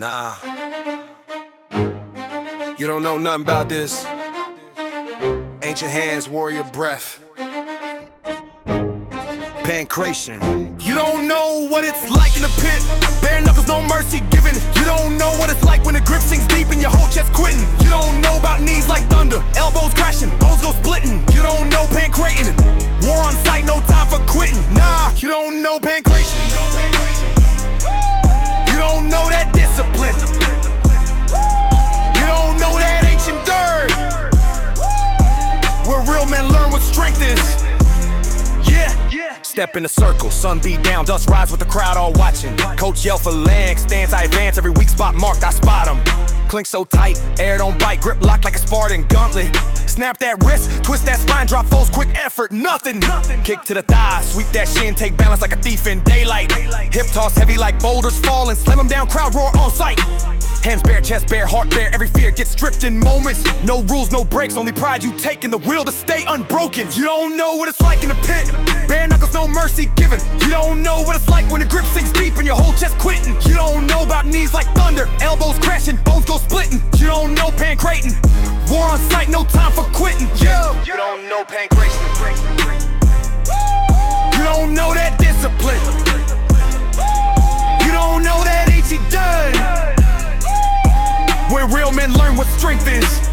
Nah. You don't know nothing about this. Ancient hands, warrior breath. Pancration. You don't know what it's like in the pit. Bare knuckles, no mercy given. You don't know what it's like when the grip sinks deep and your whole chest quitting. You don't know about knees like thunder, elbows crashing, bones go splitting. You don't know pancrating. War on sight, no time for quitting. Nah, you don't know pancration. Step in a circle, sun beat down, dust rise with the crowd all watching. Coach yell for legs, stands I advance, every weak spot marked, I spot him. Clink so tight, air don't bite, grip locked like a Spartan gauntlet. Snap that wrist, twist that spine, drop foes, quick effort, nothing. Kick to the thigh, sweep that shin, take balance like a thief in daylight. Hip toss heavy like boulders falling, slam them down, crowd roar on sight. Hands bare, chest bare, heart bare, every fear gets stripped in moments. No rules, no breaks, only pride you take in the will to stay unbroken. You don't know what it's like in the pit. Bare knuckles, no mercy given. You don't know what it's like when the grip sinks deep and your whole chest quitting. You don't know about knees like thunder, elbows crashing, bones go splitting. You don't know pancrating. War on sight, no time for quitting. Yeah. You don't know pancration. What strength is.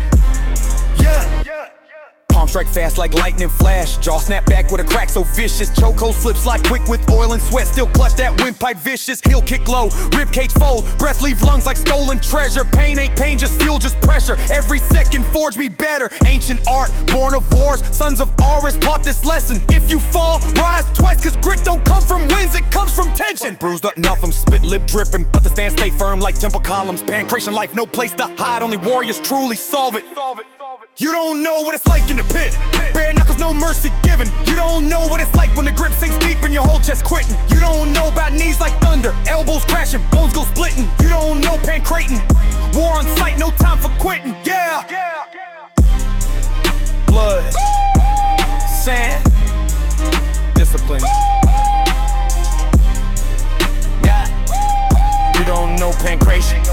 Strike fast like lightning flash. Jaw snap back with a crack so vicious. Chokehold slip slide quick with oil and sweat. Still clutch that windpipe vicious. Heel kick low, rib cage fold. Breath leave lungs like stolen treasure. Pain ain't pain, just fuel, just pressure. Every second forge me better. Ancient art, born of wars. Sons of Ares taught this lesson. If you fall, rise twice. Cause grit don't come from wins, it comes from tension. Bruised up enough, I'm spit lip dripping. But the stand stay firm like temple columns. Pancration life, no place to hide. Only warriors truly solve it. solve it. You don't know what it's like in the pit. Bare knuckles, no mercy given. You don't know what it's like when the grip sinks deep and your whole chest quitting. You don't know about knees like thunder, elbows crashing, bones go splitting. You don't know pancrating. War on sight, no time for quitting. Yeah. Blood, sand, discipline. Yeah. You don't know pancration.